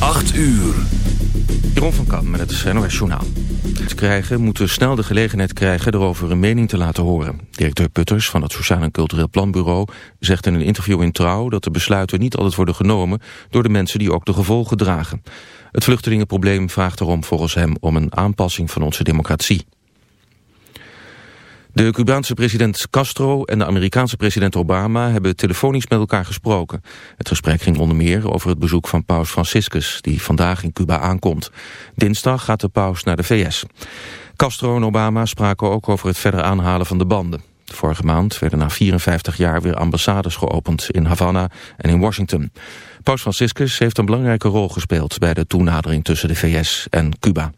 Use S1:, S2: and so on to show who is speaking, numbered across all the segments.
S1: 8 uur.
S2: Jeroen van Kam met het NOS Journaal. Het krijgen moeten snel de gelegenheid krijgen erover een mening te laten horen. Directeur Putters van het Sociaal en Cultureel Planbureau zegt in een interview in Trouw dat de besluiten niet altijd worden genomen door de mensen die ook de gevolgen dragen. Het vluchtelingenprobleem vraagt erom volgens hem om een aanpassing van onze democratie. De Cubaanse president Castro en de Amerikaanse president Obama hebben telefonisch met elkaar gesproken. Het gesprek ging onder meer over het bezoek van paus Franciscus, die vandaag in Cuba aankomt. Dinsdag gaat de paus naar de VS. Castro en Obama spraken ook over het verder aanhalen van de banden. Vorige maand werden na 54 jaar weer ambassades geopend in Havana en in Washington. Paus Franciscus heeft een belangrijke rol gespeeld bij de toenadering tussen de VS en Cuba.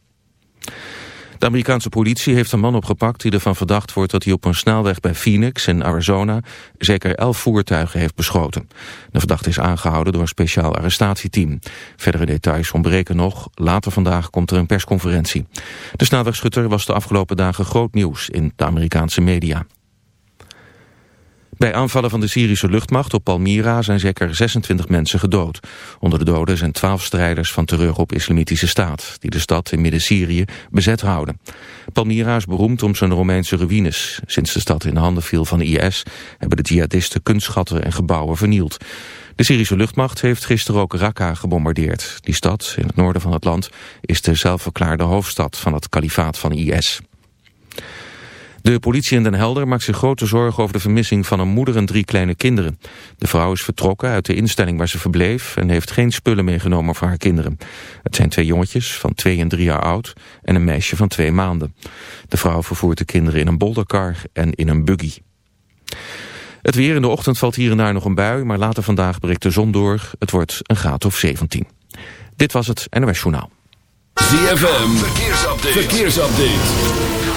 S2: De Amerikaanse politie heeft een man opgepakt die ervan verdacht wordt dat hij op een snelweg bij Phoenix in Arizona zeker elf voertuigen heeft beschoten. De verdachte is aangehouden door een speciaal arrestatieteam. Verdere details ontbreken nog. Later vandaag komt er een persconferentie. De snelwegschutter was de afgelopen dagen groot nieuws in de Amerikaanse media. Bij aanvallen van de Syrische luchtmacht op Palmyra zijn zeker 26 mensen gedood. Onder de doden zijn 12 strijders van terreur op islamitische staat... die de stad in midden-Syrië bezet houden. Palmyra is beroemd om zijn Romeinse ruïnes. Sinds de stad in de handen viel van de IS... hebben de jihadisten kunstschatten en gebouwen vernield. De Syrische luchtmacht heeft gisteren ook Raqqa gebombardeerd. Die stad, in het noorden van het land, is de zelfverklaarde hoofdstad van het kalifaat van IS. De politie in Den Helder maakt zich grote zorgen over de vermissing van een moeder en drie kleine kinderen. De vrouw is vertrokken uit de instelling waar ze verbleef en heeft geen spullen meegenomen voor haar kinderen. Het zijn twee jongetjes van twee en drie jaar oud en een meisje van twee maanden. De vrouw vervoert de kinderen in een bolderkar en in een buggy. Het weer in de ochtend valt hier en daar nog een bui, maar later vandaag breekt de zon door. Het wordt een graad of 17. Dit was het NOS Journaal.
S1: ZFM, verkeersupdate. verkeersupdate.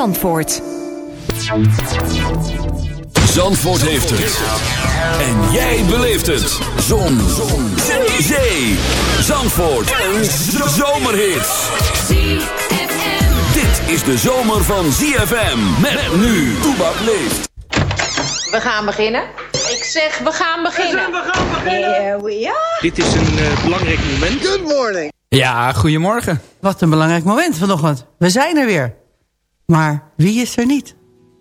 S3: Zandvoort.
S1: Zandvoort heeft het. En jij beleeft het. Zon. Zon. Zee. Zee. Zandvoort. Een zomerhit. Dit is de zomer van ZFM. Met nu. Toebak leeft.
S4: We gaan beginnen. Ik zeg, we gaan beginnen.
S5: We gaan beginnen.
S4: Here we are.
S2: Dit is een uh, belangrijk moment.
S5: Good morning.
S6: Ja, goedemorgen.
S7: Wat een belangrijk moment vanochtend. We zijn er weer. Maar wie is er niet?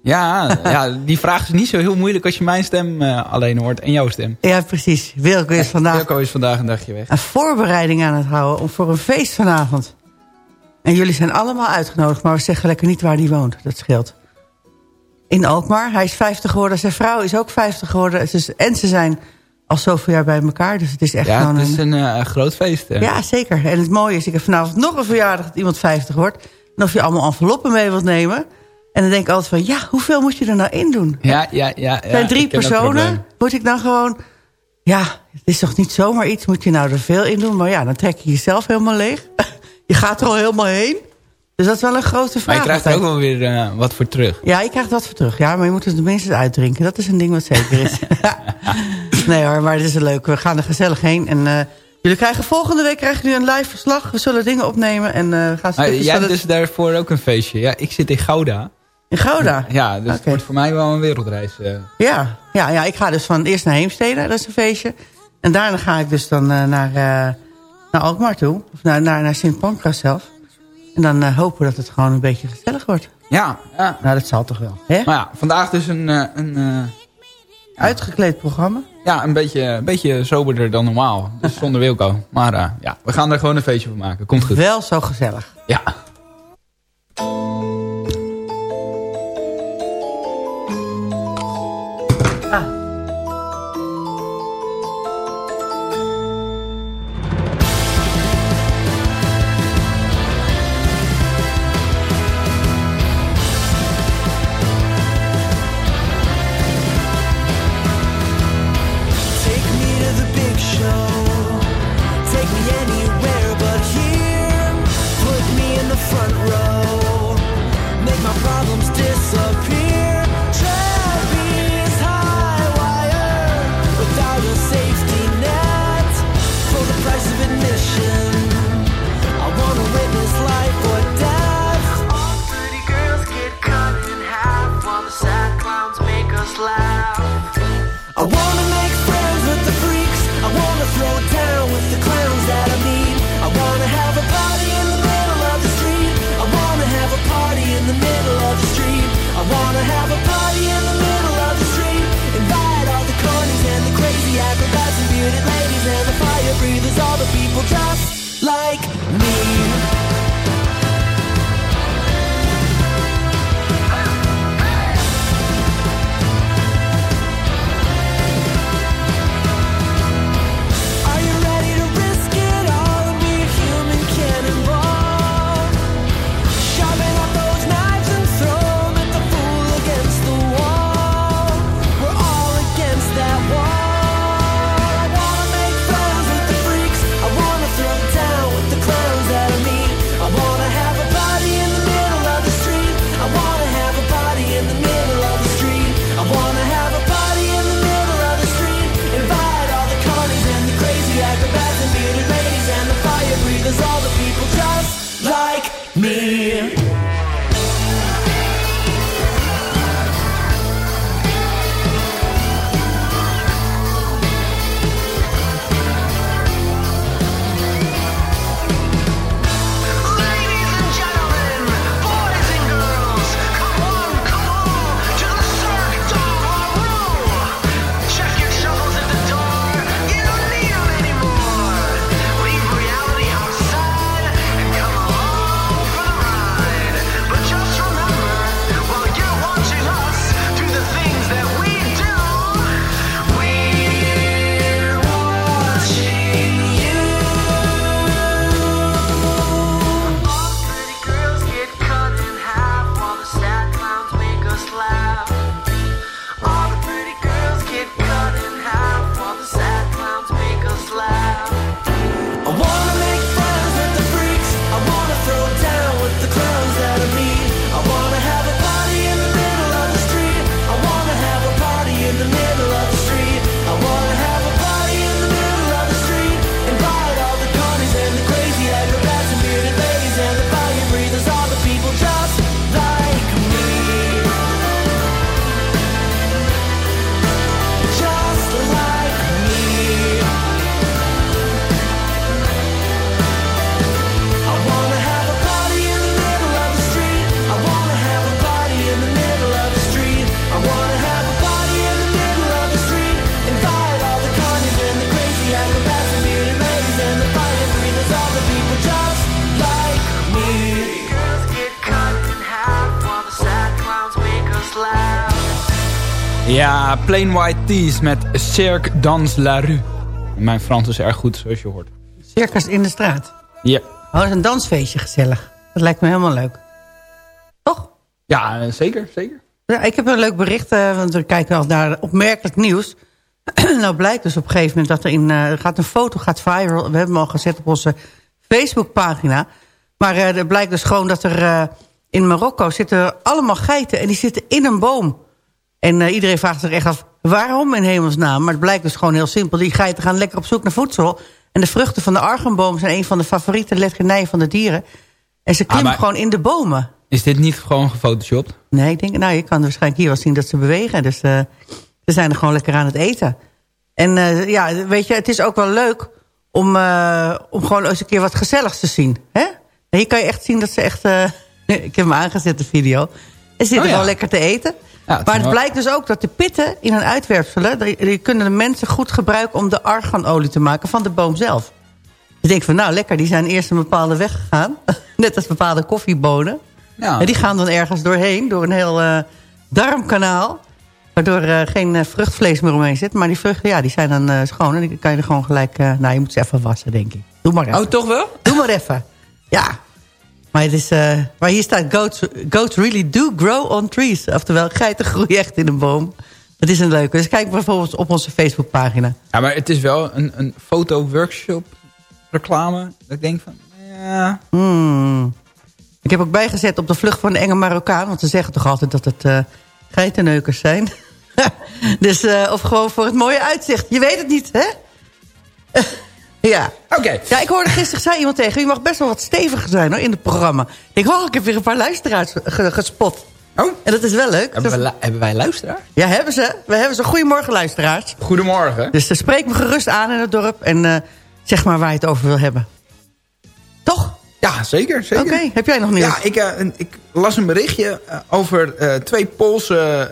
S6: Ja, ja, die vraag is niet zo heel moeilijk als je mijn stem uh, alleen hoort en jouw stem.
S7: Ja, precies. Wilco is vandaag,
S6: Wilco is vandaag een dagje weg.
S7: een voorbereiding aan het houden om voor een feest vanavond. En jullie zijn allemaal uitgenodigd, maar we zeggen lekker niet waar die woont. Dat scheelt. In Alkmaar. Hij is 50 geworden. Zijn vrouw is ook 50 geworden. Dus, en ze zijn al zoveel jaar bij elkaar. Dus het is echt
S6: Ja,
S7: gewoon
S6: het is
S7: een...
S6: een uh, groot feest. hè.
S7: Ja, zeker. En het mooie is, ik heb vanavond nog een verjaardag dat iemand 50 wordt. En of je allemaal enveloppen mee wilt nemen. En dan denk ik altijd van, ja, hoeveel moet je er nou in doen?
S6: Ja, ja, ja. ja
S7: zijn drie personen. Moet ik dan gewoon... Ja, het is toch niet zomaar iets. Moet je nou er veel in doen. Maar ja, dan trek je jezelf helemaal leeg. Je gaat er al helemaal heen. Dus dat is wel een grote vraag.
S6: Maar je krijgt er ook wel weer uh, wat voor terug.
S7: Ja, je krijgt wat voor terug. Ja, maar je moet het tenminste uitdrinken. Dat is een ding wat zeker is. nee hoor, maar het is leuk. We gaan er gezellig heen. En uh, jullie krijgen volgende week krijgen jullie een live verslag. We zullen dingen opnemen en uh, gaan
S6: ah, Jij hebt dus daarvoor ook een feestje. Ja, ik zit in Gouda.
S7: In Gouda?
S6: Ja, dus okay. het wordt voor mij wel een wereldreis.
S7: Ja, ja, ja, ik ga dus van eerst naar Heemstede. Dat is een feestje. En daarna ga ik dus dan naar, naar Alkmaar toe. Of naar, naar, naar Sint Pancras zelf. En dan hopen we dat het gewoon een beetje gezellig wordt.
S6: Ja. ja.
S7: Nou, dat zal toch wel. Hè?
S6: Maar ja, vandaag dus een... Een
S7: Uitgekleed programma.
S6: Ja, een beetje, een beetje soberder dan normaal. Dus zonder Wilco. Maar ja, we gaan er gewoon een feestje van maken. Komt goed.
S7: Wel zo gezellig.
S6: Ja. me. Ja, Plain White Tees met Cirque dans la rue. Mijn Frans is erg goed, zoals je hoort.
S7: Circus in de straat?
S6: Ja.
S7: Oh, dat is een dansfeestje, gezellig. Dat lijkt me helemaal leuk. Toch?
S6: Ja, eh, zeker, zeker.
S7: Ja, ik heb een leuk bericht, uh, want we kijken al naar opmerkelijk nieuws. nou blijkt dus op een gegeven moment dat er in, uh, gaat een foto gaat viral. We hebben hem al gezet op onze Facebookpagina Maar uh, er blijkt dus gewoon dat er in Marokko zitten allemaal geiten... en die zitten in een boom. En uh, iedereen vraagt zich echt af, waarom in hemelsnaam? Maar het blijkt dus gewoon heel simpel. Die geiten gaan lekker op zoek naar voedsel. En de vruchten van de argenboom zijn een van de favoriete lekkernijen van de dieren. En ze klimmen ah, gewoon in de bomen.
S8: Is dit niet gewoon gefotoshopt?
S7: Nee, ik denk, nou, je kan waarschijnlijk hier wel zien dat ze bewegen. Dus ze zijn er gewoon lekker aan het eten. En ja, weet je, het is ook wel leuk om, om gewoon eens een keer wat gezelligs te zien. Hè? hier kan je echt zien dat ze echt... Ik heb hem aangezet, de video. En ze zitten oh, ja. wel lekker te eten. Ja, maar het blijkt dus ook dat de pitten in hun uitwerpselen... Die, die, kunnen de mensen goed gebruiken om de arganolie te maken van de boom zelf. Je denkt van, nou lekker, die zijn eerst een bepaalde weg gegaan. Net als bepaalde koffiebonen. Ja. En die gaan dan ergens doorheen, door een heel uh, darmkanaal. Waardoor er uh, geen vruchtvlees meer omheen zit. Maar die vruchten, ja, die zijn dan schoon. En die kan je er gewoon gelijk... nou, je moet ze even wassen, denk ik. Doe maar even.
S8: Oh, toch wel?
S7: Doe maar even. Ja, maar, het is, uh, maar hier staat, goats, goats really do grow on trees. Oftewel, geiten groeien echt in een boom. Dat is een leuke. Dus kijk bijvoorbeeld op onze Facebookpagina.
S8: Ja, maar het is wel een, een foto-workshop reclame. Dat ik denk van, ja...
S7: Hmm. Ik heb ook bijgezet op de vlucht van de enge Marokkaan. Want ze zeggen toch altijd dat het uh, geitenneukers zijn. dus, uh, of gewoon voor het mooie uitzicht. Je weet het niet, hè? Ja.
S8: Oké.
S7: Ja, ik hoorde gisteren, zei iemand tegen... je mag best wel wat steviger zijn hoor, in het programma. Ik hoor, ik heb weer een paar luisteraars gespot.
S8: Oh.
S7: En dat is wel leuk.
S8: Hebben, we, hebben wij luisteraars?
S7: Ja, hebben ze. We hebben ze. Goedemorgen luisteraars.
S8: Goedemorgen.
S7: Dus spreek me gerust aan in het dorp. En uh, zeg maar waar je het over wil hebben. Toch?
S8: Ja, zeker. zeker.
S7: Oké, heb jij nog nieuws?
S8: Ja, ik, uh, een, ik las een berichtje over twee Poolse,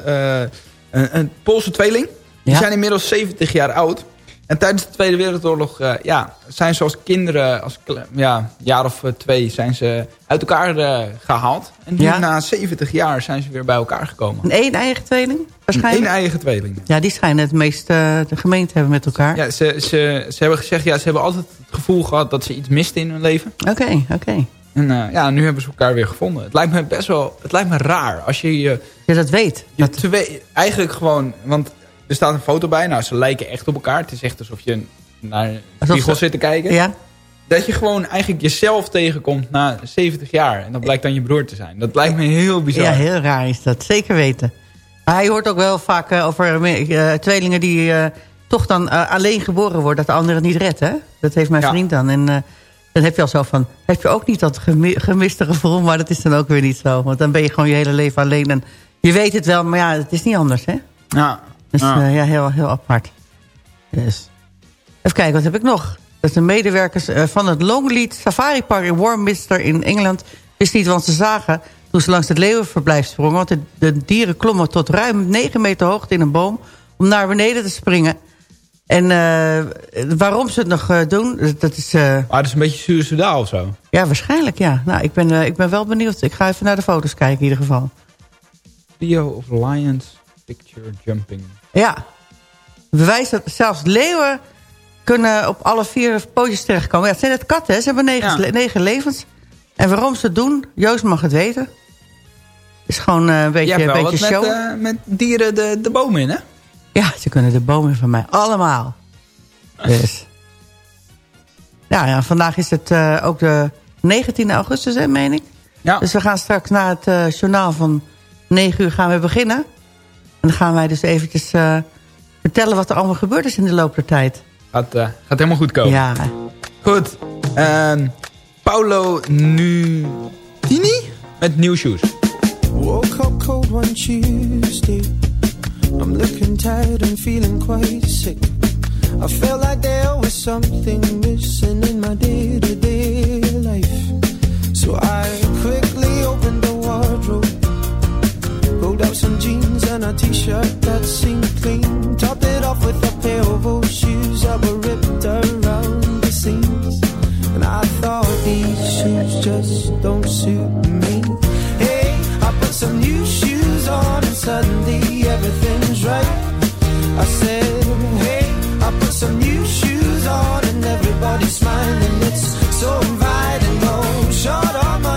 S8: een, een Poolse tweeling. Die ja? zijn inmiddels 70 jaar oud. En tijdens de Tweede Wereldoorlog uh, ja, zijn ze als kinderen, als ja, jaar of uh, twee, zijn ze uit elkaar uh, gehaald. En nu ja? na 70 jaar zijn ze weer bij elkaar gekomen.
S7: Een één eigen tweeling? Waarschijnlijk?
S8: Een eigen tweeling.
S7: Ja, die schijnen het meest de gemeente hebben met elkaar.
S8: Ja, ze, ze, ze hebben gezegd, ja, ze hebben altijd het gevoel gehad dat ze iets misten in hun leven.
S7: Oké, okay, oké. Okay.
S8: En ja, nu hebben ze elkaar weer gevonden. Het lijkt me best wel, het lijkt me raar als je je...
S7: Ja, dat weet.
S8: Je dat... Twee, eigenlijk gewoon, want er staat een foto bij. Nou, ze lijken echt op elkaar. Het is echt alsof je naar een spiegel zit te kijken.
S7: Ja.
S8: Dat je gewoon eigenlijk jezelf tegenkomt na 70 jaar. En dat blijkt dan je broer te zijn. Dat lijkt me heel bizar.
S7: Ja, heel raar is dat. Zeker weten. Maar je hoort ook wel vaak uh, over uh, tweelingen die uh, toch dan alleen geboren worden. Dat de andere het niet redt, hè? Dat heeft mijn ja. vriend dan. En dan heb je al zo van... Heb je ook niet dat gemiste gevoel? Maar dat is dan ook weer niet zo. Want dan ben je gewoon je hele leven alleen. En je weet het wel, maar ja, het is niet anders, hè?
S8: Ja,
S7: dus ah. uh, ja, heel, heel apart. Dus. Even kijken, wat heb ik nog? Dat de medewerkers uh, van het Longleat Safari Park in Warminster in Engeland... wist niet wat ze zagen toen ze langs het leeuwenverblijf sprongen. Want de, de, dieren klommen tot ruim 9 meter hoogte in een boom... om naar beneden te springen. En uh, waarom ze het nog doen, dat is...
S8: ah, dat is een beetje suicidaal of zo?
S7: Ja, waarschijnlijk, ja. Nou, ik ben, ik ben wel benieuwd. Ik ga even naar de foto's kijken in ieder geval.
S8: Video of Lions Picture Jumping.
S7: Ja. Bewijs dat zelfs leeuwen kunnen op alle vier pootjes terechtkomen. Ja, het zijn net katten, hè? ze hebben negen, ja. negen levens. En waarom ze het doen, Joost mag het weten. Het is gewoon uh, een beetje, een beetje show.
S8: Met, uh, met dieren de, de bomen in, hè?
S7: Ja, ze kunnen de bomen van mij. Allemaal. Dus. Ja, ja vandaag is het uh, ook de 19 augustus, hè, meen ik.
S8: Ja.
S7: Dus we gaan straks na het journaal van 9 uur gaan we beginnen. En dan gaan wij dus eventjes uh, vertellen wat er allemaal gebeurd is in de loop der tijd.
S8: Gaat, uh, gaat helemaal goed komen.
S7: Ja.
S8: Goed. Um, Paulo Nutini met New Shoes. Woke up cold one Tuesday. I'm looking tired and feeling quite sick. I felt like there was something missing in my day-to-day -day life. So I quickly opened the wardrobe Pulled out some jeans and a t-shirt that seemed clean. Topped it off with a pair of old shoes that were ripped around the seams. And I thought these shoes just don't suit me. Hey, I put some new shoes on and suddenly everything's right. I said, hey, I put some new shoes on and everybody's smiling. It's so inviting. oh, short on money,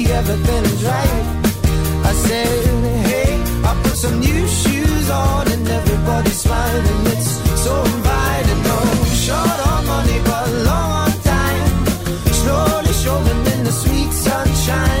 S5: everything is right I said, hey, I put some new shoes on And everybody's smiling, it's so inviting. No short on money, but long on time. Slowly strolling in the sweet sunshine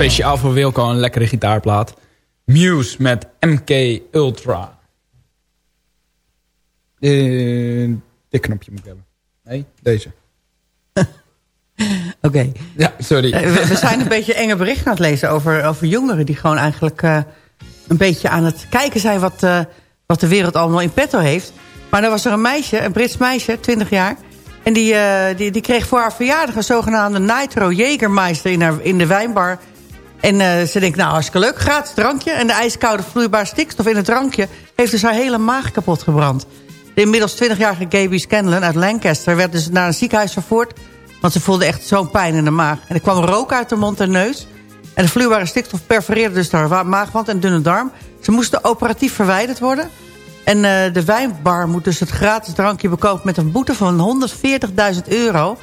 S8: Speciaal voor Wilco een lekkere gitaarplaat. Muse met MK Ultra. Uh, dit knopje moet ik hebben. Nee, deze.
S7: Oké.
S8: Ja, sorry.
S7: Eh, we, we, zijn een beetje enge berichten aan het lezen over, over jongeren... die gewoon eigenlijk uh, een beetje aan het kijken zijn... Wat, uh, wat de wereld allemaal in petto heeft. Maar dan was er een meisje, een Brits meisje, 20 jaar... en die, die, die kreeg voor haar verjaardag een zogenaamde Nitro Jägermeister in, haar, in de wijnbar... En ze denkt, nou hartstikke leuk, gratis drankje. En de ijskoude vloeibare stikstof in het drankje... heeft dus haar hele maag kapot gebrand. De inmiddels 20-jarige Gaby Scanlon uit Lancaster... werd dus naar een ziekenhuis vervoerd... want ze voelde echt zo'n pijn in de maag. En er kwam rook uit de mond en neus. En de vloeibare stikstof perforeerde dus haar maagwand en dunne darm. Ze moesten operatief verwijderd worden. En uh, de wijnbar moet dus het gratis drankje bekopen... met een boete van 140.000 euro...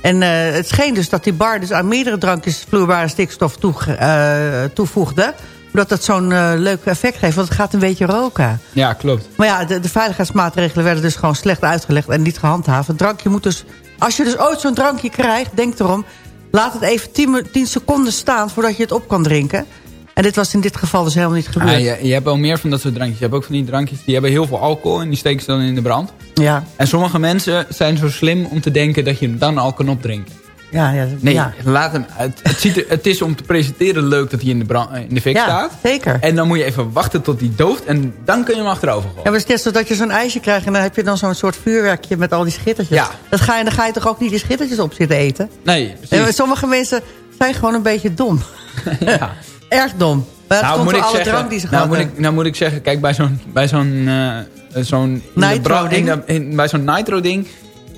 S7: En uh, het scheen dus dat die bar dus aan meerdere drankjes vloeibare stikstof toe, uh, toevoegde omdat dat zo'n uh, leuk effect geeft. Want het gaat een beetje roken.
S8: Ja, klopt.
S7: Maar ja, de, de, veiligheidsmaatregelen werden dus gewoon slecht uitgelegd en niet gehandhaafd. Het drankje moet dus... Als je dus ooit zo'n drankje krijgt, denk erom... laat het even 10, seconden staan voordat je het op kan drinken. En dit was in dit geval dus helemaal niet gebeurd.
S8: Ja, je, je, hebt wel meer van dat soort drankjes. Je hebt ook van die drankjes die hebben heel veel alcohol... en die steken ze dan in de brand.
S7: Ja.
S8: En sommige mensen zijn zo slim om te denken... dat je hem dan al kan opdrinken.
S7: Ja, ja,
S8: nee,
S7: ja.
S8: laat hem. Het, het, ziet er, het is om te presenteren leuk dat hij in de, brand, in de fik
S7: ja,
S8: staat.
S7: zeker.
S8: En dan moet je even wachten tot hij dooft en dan kun je hem achterover gooien.
S7: Ja, maar het is net zo dat je zo'n ijsje krijgt en dan heb je dan zo'n soort vuurwerkje met al die schittertjes.
S8: Ja.
S7: Dat ga je, dan ga je toch ook niet die schittertjes op zitten eten?
S8: Nee, precies.
S7: En sommige mensen zijn gewoon een beetje dom.
S8: ja.
S7: Erg dom. Maar
S8: nou, moet ik
S7: alle
S8: zeggen,
S7: drank die ze
S8: nou, moet
S7: hebben.
S8: ik, nou moet ik zeggen, kijk, bij zo'n bij zo'n uh, zo'n
S7: nitro-ding,
S8: bij zo'n nitro-ding,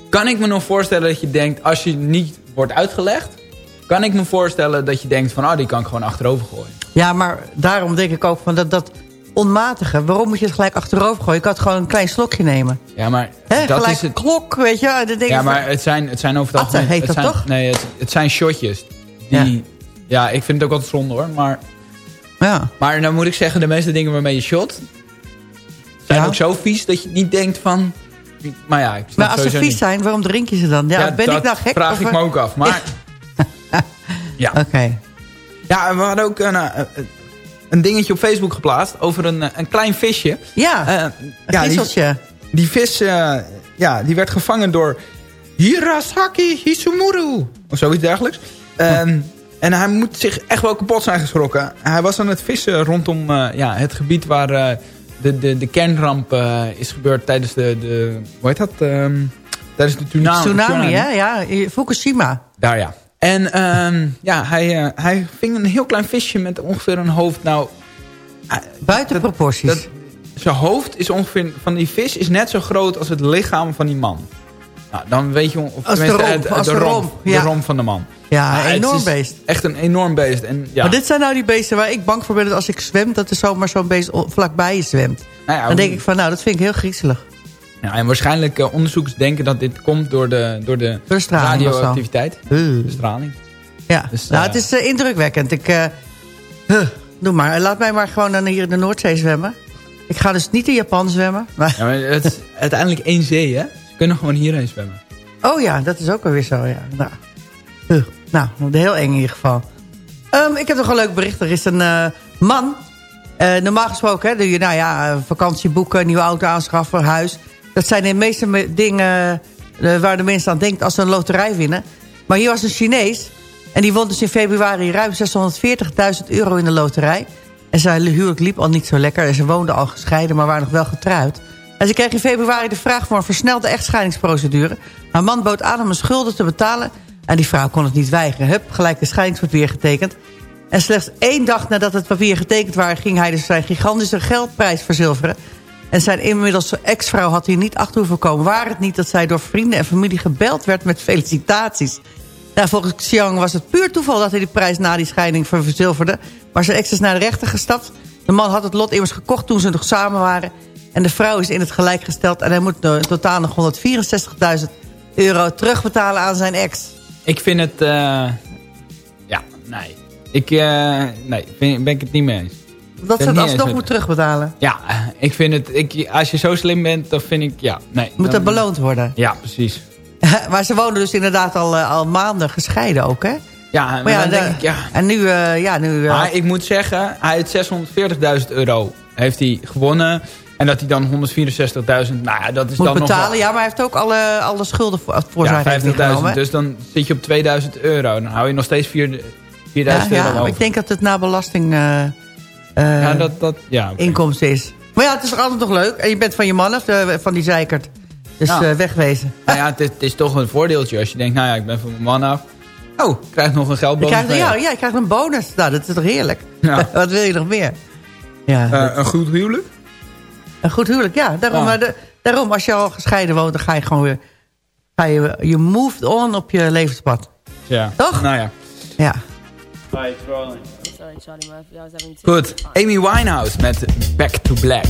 S8: kan ik me nog voorstellen dat je denkt, als je niet wordt uitgelegd, kan ik me voorstellen dat je denkt van, oh, die kan ik gewoon achterover gooien.
S7: Ja, maar daarom denk ik ook van dat, dat onmatige, waarom moet je het gelijk achterover gooien? Ik had gewoon een klein slokje nemen.
S8: Ja, maar
S7: He,
S8: dat
S7: gelijk
S8: is het.
S7: klok, weet je. Dan denk
S8: ja, maar
S7: van,
S8: het zijn, het zijn over het algemeen...
S7: heet
S8: het
S7: dat
S8: zijn,
S7: toch?
S8: Nee, het, het zijn shotjes. Die, ja. Ja, ik vind het ook altijd zonde hoor, maar...
S7: Ja.
S8: Maar dan moet ik zeggen, de meeste dingen waarmee je shot... zijn
S7: Ja.
S8: ook zo vies dat je niet denkt van... Maar ja, ik
S7: Maar als ze vies
S8: niet.
S7: zijn, waarom drink je ze dan? Ja, ben
S8: dat
S7: ik nou gek?
S8: vraag
S7: of-
S8: ik me ook af. Maar ja.
S7: Oké.
S8: ja, we hadden ook een, eh, een dingetje op Facebook geplaatst... over een, eh, een klein visje.
S7: Ja,
S8: Eh,
S7: een
S8: ja, die,
S7: visseltje.
S8: die vis eh, ja, die werd gevangen door Hirasaki Hisumuru. Of zoiets dergelijks. Ehm, en hij moet zich echt wel kapot zijn geschrokken. Hij was aan het vissen rondom eh, ja, het gebied waar eh, de, de, de kernramp eh, is gebeurd tijdens de, de... Hoe heet dat? Ehm, tijdens de tsunami.
S7: Tsunami, hè? Ja, Fukushima.
S8: Daar ja. En ehm, ja, hij, hij ving een heel klein visje met ongeveer een hoofd. Nou,
S7: Buiten proporties.
S8: dat, zijn hoofd is ongeveer, van die vis is net zo groot als het lichaam van die man. Nou, dan weet je... Of
S7: Als de romp,
S8: de,
S7: als
S8: de romp,
S7: romp, ja.
S8: de romp van de man.
S7: ja, een enorm beest.
S8: Echt een enorm beest. En, ja,
S7: Maar dit zijn nou die beesten waar ik bang voor ben... dat als ik zwem, dat er zomaar zo'n beest vlakbij je zwemt.
S8: nou ja,
S7: Dan denk ik van, nou, dat vind ik heel griezelig.
S8: ja, en waarschijnlijk eh, onderzoekers denken dat dit komt door de, door de
S7: Door
S8: radioactiviteit.
S7: Uh.
S8: De straling.
S7: Ja,
S8: Dus,
S7: nou,
S8: eh,
S7: het is eh, indrukwekkend. Ik, eh, doe maar, laat mij maar gewoon dan hier in de Noordzee zwemmen. Ik ga dus niet in Japan zwemmen. Maar,
S8: Ja, maar het is uiteindelijk één zee, hè? Kunnen gewoon hierheen zwemmen.
S7: oh ja, dat is ook alweer zo, ja. Nou, nou heel eng in ieder geval. Ehm, ik heb nog een leuk bericht. Er is een eh, man. eh, normaal gesproken, hè, doe je nou ja, vakantie boeken, nieuwe auto aanschaffen, huis. Dat zijn de meeste me- dingen eh, waar de mensen aan denkt als ze een loterij winnen. Maar hier was een Chinees. En die won dus in februari ruim 640.000 euro in de loterij. En zijn huwelijk liep al niet zo lekker. En ze woonden al gescheiden, maar waren nog wel getrouwd. En ze kreeg in februari de vraag voor een versnelde echtscheidingsprocedure. Haar man bood aan om een schulden te betalen. En die vrouw kon het niet weigeren. Hup, gelijk de scheidingspapier getekend. En slechts één dag nadat het papier getekend waren... ging hij dus zijn gigantische geldprijs verzilveren. En zijn inmiddels ex-vrouw had hier niet achter hoeven komen. Waar het niet dat zij door vrienden en familie gebeld werd met felicitaties. Nou, volgens Xiang was het puur toeval dat hij die prijs na die scheiding verzilverde. Maar zijn ex is naar de rechter gestapt. De man had het lot immers gekocht toen ze nog samen waren. En de vrouw is in het gelijk gesteld. En hij moet in totaal nog 164.000 euro terugbetalen aan zijn ex.
S8: Ik vind het... eh, ja, nee. Ik, eh, nee, ben, ben ik het niet mee eens.
S7: Dat ze het alsnog moet terugbetalen.
S8: Ja, ik vind het... Ik, als je zo slim bent, dan vind ik... Ja, nee.
S7: Moet dat beloond worden.
S8: Ja, precies.
S7: maar ze wonen dus inderdaad al, eh, al maanden gescheiden ook, hè?
S9: Ja,
S7: Maar
S9: maar
S7: ja,
S9: dan
S7: de-
S9: denk ik, ja.
S7: En nu, eh, ja, nu... eh,
S9: Maar ik moet zeggen, hij heeft 640.000 euro heeft hij gewonnen. En dat hij dan 164.000, nou ja, dat is
S7: moet
S9: dan
S7: betalen.
S9: nog
S7: Ja, maar hij heeft ook alle, alle schulden voor, voor
S9: wel,
S7: zijn
S9: ja,
S7: rekening
S9: 50.000.
S7: genomen.
S9: Dus dan zit je op 2000 euro. Dan hou je nog steeds 4 4000
S7: ja,
S9: euro
S7: ja,
S9: over.
S7: ik denk dat het na belasting eh, eh,
S9: ja, dat, dat, ja,
S7: inkomsten is. Maar ja, het is toch altijd nog leuk. En je bent van je man af, eh, van die zeikert. Dus eh, wegwezen.
S9: Nou ja, het is, het is toch een voordeeltje als je denkt, nou ja, ik ben van mijn man af. Oh, ik krijg nog een
S7: Je
S9: geldbonus.
S7: krijgt, ja, ja, je krijgt een bonus. Nou, dat is toch heerlijk.
S9: Ja.
S7: Wat wil je nog meer? Ja,
S9: Eh, een goed huwelijk?
S7: Een goed huwelijk, ja. Daarom,
S9: Ja.
S7: maar de- daarom, als je al gescheiden woont, dan ga je gewoon weer... Ga je, je moved on op je levenspad.
S9: Ja.
S7: Toch?
S9: Nou ja.
S7: Ja.
S10: Sorry, Charlie Murphy. I was having
S9: Goed. Amy Winehouse met Back to Black.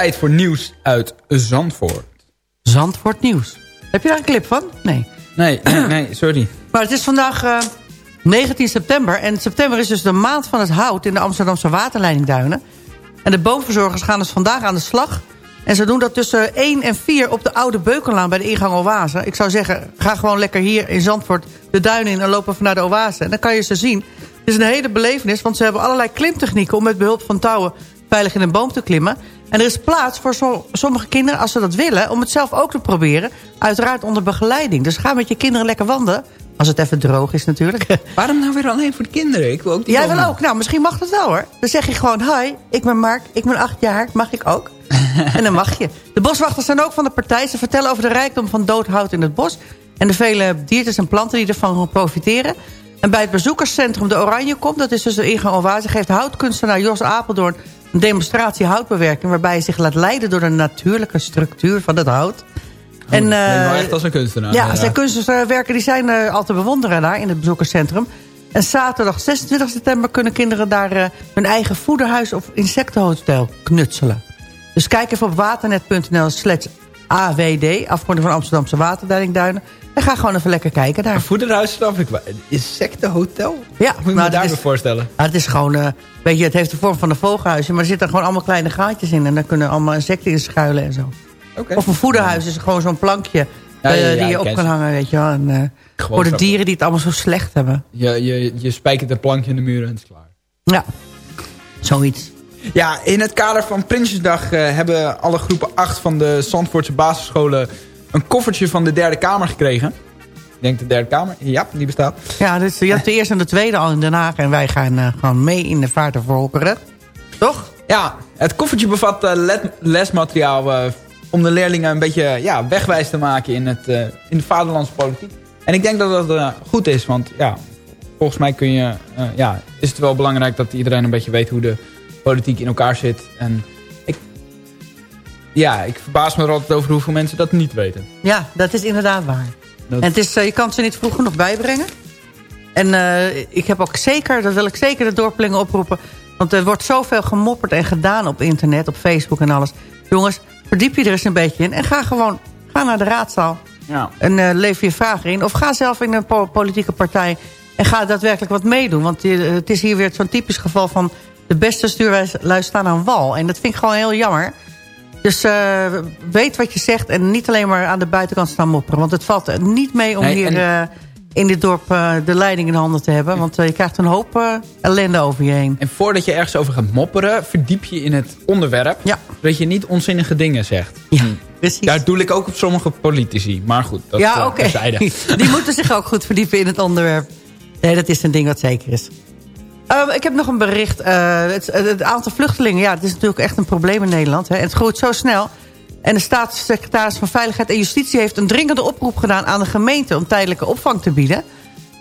S9: Tijd voor nieuws uit Zandvoort.
S7: Zandvoort Nieuws. Heb je daar een clip van? Nee.
S9: Nee, nee, sorry.
S7: Maar het is vandaag eh, 19 september. En september is dus de maand van het hout in de Amsterdamse waterleidingduinen. En de boomverzorgers gaan dus vandaag aan de slag. En ze doen dat tussen 1 en 4 op de Oude Beukenlaan bij de ingang Oase. Ik zou zeggen, ga gewoon lekker hier in Zandvoort de duinen in en lopen vanuit de Oase. En dan kan je ze zien. Het is een hele belevenis, want ze hebben allerlei klimtechnieken... om met behulp van touwen veilig in een boom te klimmen. En er is plaats voor sommige kinderen, als ze dat willen... om het zelf ook te proberen. Uiteraard onder begeleiding. Dus ga met je kinderen lekker wandelen. Als het even droog is natuurlijk.
S8: Waarom nou weer alleen voor de kinderen? Ik wil ook die
S7: Jij wil ook? Nou, misschien mag dat wel hoor. Dan zeg je gewoon, hi, ik ben Mark, ik ben acht jaar, mag ik ook? en dan mag je. De boswachters zijn ook van de partij. Ze vertellen over de rijkdom van dood hout in het bos... en de vele diertjes en planten die ervan gaan profiteren. En bij het bezoekerscentrum De Oranje komt... dat is dus de ingang Oase... geeft houtkunstenaar Jos Apeldoorn een demonstratie houtbewerking... waarbij hij zich laat leiden door de natuurlijke structuur van het hout... En,
S8: Oh, wel
S7: eh,
S8: echt als een kunstenaar.
S7: ja, zijn kunstwerken die zijn eh, al te bewonderen daar in het bezoekerscentrum. En zaterdag 26 september kunnen kinderen daar eh, hun eigen voederhuis of insectenhotel knutselen. Dus kijk even op waternet.nl slash AWD, afkorting van Amsterdamse Waterleidingduinen. En ga gewoon even lekker kijken daar.
S8: Een voederhuis snap ik wel. Een insectenhotel?
S7: Ja,
S8: Moet je me
S7: maar het
S8: daar
S7: is-
S8: voorstellen?
S7: Nou, het is gewoon, eh, weet je, het heeft de vorm van een vogelhuisje, maar er zitten gewoon allemaal kleine gaatjes in. En daar kunnen allemaal insecten in schuilen en zo.
S8: Oké.
S7: Of een voederhuis is gewoon zo'n plankje
S8: Ja,
S7: eh,
S8: ja, ja,
S7: die je op kan hangen, weet je wel. En, eh, voor de dieren die het allemaal zo slecht hebben.
S8: Je, je, je spijkert een plankje in de muur en het is klaar.
S7: Ja, zoiets.
S8: Ja, in het kader van Prinsjesdag eh, hebben alle groepen 8 van de Zandvoortse basisscholen een koffertje van de derde kamer gekregen. Ik denk de derde kamer? Ja, die bestaat.
S7: Ja, dus je hebt de eerste en de tweede al in Den Haag. En wij gaan eh, gewoon mee in de vaart. Toch?
S8: Ja, het koffertje bevat eh, lesmateriaal eh, om de leerlingen een beetje ja, wegwijs te maken in, het, in de vaderlandse politiek. En ik denk dat dat goed is, want ja, volgens mij kun je, ja, is het wel belangrijk dat iedereen een beetje weet hoe de politiek in elkaar zit. En ja, ik verbaas me er altijd over hoeveel mensen dat niet weten.
S7: Ja, dat is inderdaad waar.
S8: Dat-
S7: En het is, eh, je kan ze niet vroeg genoeg bijbrengen. En eh, ik heb ook zeker, dat wil ik zeker de dorpelingen oproepen... want er wordt zoveel gemopperd en gedaan op internet, op Facebook en alles. Jongens, verdiep je er eens een beetje in en ga gewoon ga naar de raadzaal.
S8: Ja.
S7: En eh, lever je vragen in. Of ga zelf in een po- politieke partij en ga daadwerkelijk wat meedoen. Want je- het is hier weer zo'n typisch geval van... de beste stuurlui staan aan wal. En dat vind ik gewoon heel jammer. Dus eh, weet wat je zegt en niet alleen maar aan de buitenkant staan mopperen. Want het valt niet mee om
S8: Nee,
S7: hier
S8: en-
S7: eh, in dit dorp eh, de leiding in handen te hebben. Want je krijgt een hoop ellende over je heen.
S8: En voordat je ergens over gaat mopperen, verdiep je in het onderwerp.
S7: Ja.
S8: Zodat je niet onzinnige dingen zegt.
S7: Ja, precies.
S8: Daar doe ik ook op sommige politici. Maar goed, dat
S7: ja,
S8: terzijde.
S7: Die moeten zich ook goed verdiepen in het onderwerp. Nee, dat is een ding wat zeker is. Ehm, ik heb nog een bericht. Eh, het, het aantal vluchtelingen, ja, het is natuurlijk echt een probleem in Nederland. Hè. Het groeit zo snel. En de staatssecretaris van Veiligheid en Justitie heeft een dringende oproep gedaan aan de gemeente om tijdelijke opvang te bieden.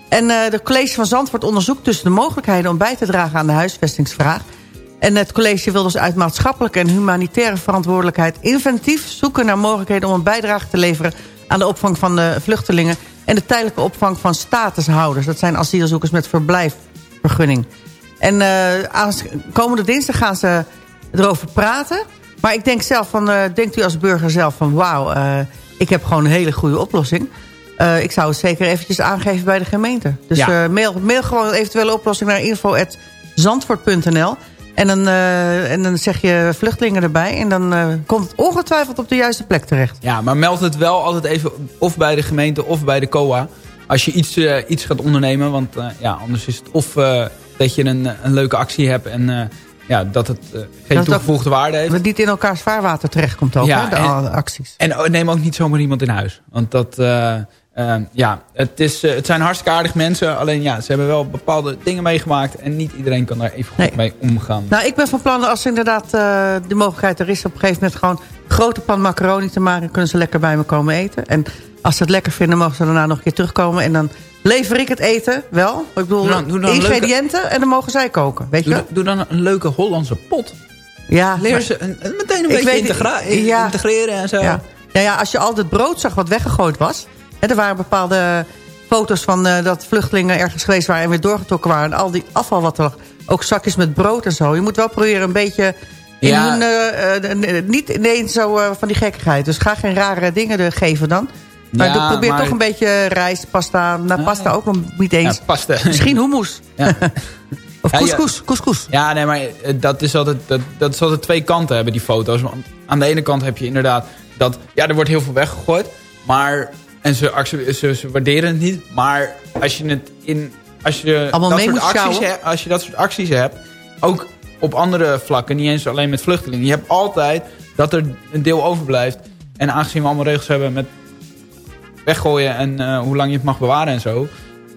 S7: En eh de college van Zandvoort onderzoekt tussen de mogelijkheden om bij te dragen aan de huisvestingsvraag. En het college wil dus uit maatschappelijke en humanitaire verantwoordelijkheid inventief zoeken naar mogelijkheden om een bijdrage te leveren aan de opvang van de vluchtelingen en de tijdelijke opvang van statushouders. Dat zijn asielzoekers met verblijfvergunning. En eh, komende dinsdag gaan ze erover praten. Maar ik denk zelf van, eh, denkt u als burger zelf van wauw, eh, ik heb gewoon een hele goede oplossing. Ik zou het zeker eventjes aangeven bij de gemeente. Dus
S8: Ja.
S7: mail, mail gewoon een eventuele oplossing naar info.zandvoort.nl. En dan, en dan zeg je vluchtelingen erbij. En dan komt het ongetwijfeld op de juiste plek terecht.
S8: Ja, maar meld het wel altijd even of bij de gemeente of bij de COA. Als je iets, eh, iets gaat ondernemen. Want eh, ja, anders is het of eh, dat je een, een leuke actie hebt. En ja, dat het eh, geen
S7: ook-
S8: toegevoegde waarde heeft.
S7: Dat het niet in elkaars vaarwater terechtkomt ook,
S8: Ja,
S7: hè, de
S8: en-
S7: acties.
S8: En oh, neem ook niet zomaar iemand in huis. Want dat, eh, ja, het, is, eh, het zijn hartstikke aardig mensen. Alleen ja, ze hebben wel bepaalde dingen meegemaakt. En niet iedereen kan daar even goed
S7: Nee.
S8: mee omgaan.
S7: Nou, ik ben van plan als inderdaad eh, de mogelijkheid er is... op een gegeven moment gewoon een grote pan macaroni te maken... kunnen ze lekker bij me komen eten. En als ze het lekker vinden, mogen ze daarna nog een keer terugkomen. En dan lever ik het eten wel. Ik bedoel,
S8: Doe dan- doe dan een
S7: ingrediënten en dan mogen zij koken. Weet je
S8: Doe, doe dan een leuke Hollandse pot.
S7: Ja,
S8: Leer
S7: maar-
S8: ze een, een- meteen een beetje
S7: weet-
S8: integra-
S7: ja.
S8: integreren en zo.
S7: Ja. Ja, ja, als je al het brood zag wat weggegooid was. Er waren bepaalde foto's van eh, dat vluchtelingen ergens geweest waren... en weer doorgetrokken waren. En al die afval wat er lag. Ook zakjes met brood en zo. Je moet wel proberen een beetje... In
S8: Ja.
S7: hun, eh, eh, niet ineens zo van die gekkigheid. Dus ga geen rare dingen geven dan. Maar
S8: Ja,
S7: probeer
S8: maar-
S7: toch een beetje rijst, pasta. Nou, pasta ook nog niet eens.
S8: Ja, pasta.
S7: Misschien hummus.
S8: Ja.
S7: Of couscous. couscous.
S8: Ja, nee, maar dat is altijd, dat, dat is altijd twee kanten hebben, die foto's. Want aan de ene kant heb je inderdaad dat... Ja, er wordt heel veel weggegooid. Maar... En ze, acce- ze, ze waarderen het niet. Maar als je het in... Als je,
S7: Allemaal
S8: dat soort acties hebt, als je dat soort acties hebt... Ook op andere vlakken, niet eens alleen met vluchtelingen. Je hebt altijd dat er een deel overblijft. En aangezien we allemaal regels hebben met weggooien en eh, hoe lang je het mag bewaren en zo...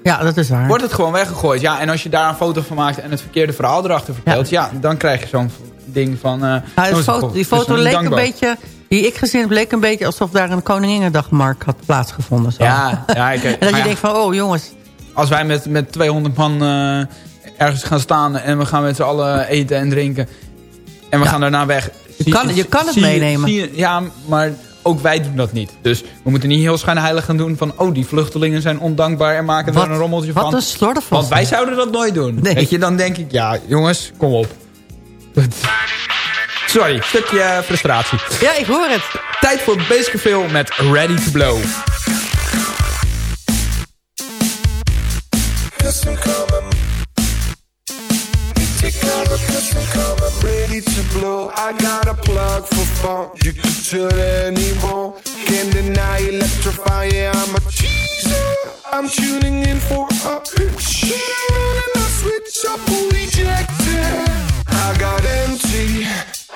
S7: Ja, dat is waar.
S8: Wordt het gewoon weggegooid. Ja, en als je daar een foto van maakt en het verkeerde verhaal erachter vertelt... Ja, dan krijg je zo'n ding van... eh,
S7: Nou, die foto, die foto leek een beetje... Die ik gezien heb, leek een beetje alsof daar een Koninginnedagmarkt had plaatsgevonden. Zo.
S8: Ja, ja, ik,
S7: En dat je
S8: ja,
S7: denkt van, oh jongens,
S8: als wij met, met 200 man eh, ergens gaan staan... en we gaan met z'n allen eten en drinken... en we gaan daarna weg...
S7: Je kan- je kan het meenemen.
S8: zie ja, maar ook wij doen dat niet. Dus we moeten niet heel schijnheilig gaan doen van... oh, die vluchtelingen zijn ondankbaar en maken
S7: Wat-
S8: er een rommeltje
S7: wat
S8: van.
S7: een slordig
S8: Want wij zouden dat nooit doen.
S7: Nee.
S8: Weet je, dan denk ik, ja, jongens, kom op. Sorry, stukje frustratie.
S7: Ja, ik hoor het.
S8: Tijd voor Baskerville met Ready to Blow.
S5: Ready to blow. I got a plug for funk. You can turn anymore. Can't deny electrify. Yeah, I'm a teaser. I'm tuning in for a picture. And I switch up who ejected. I got empty.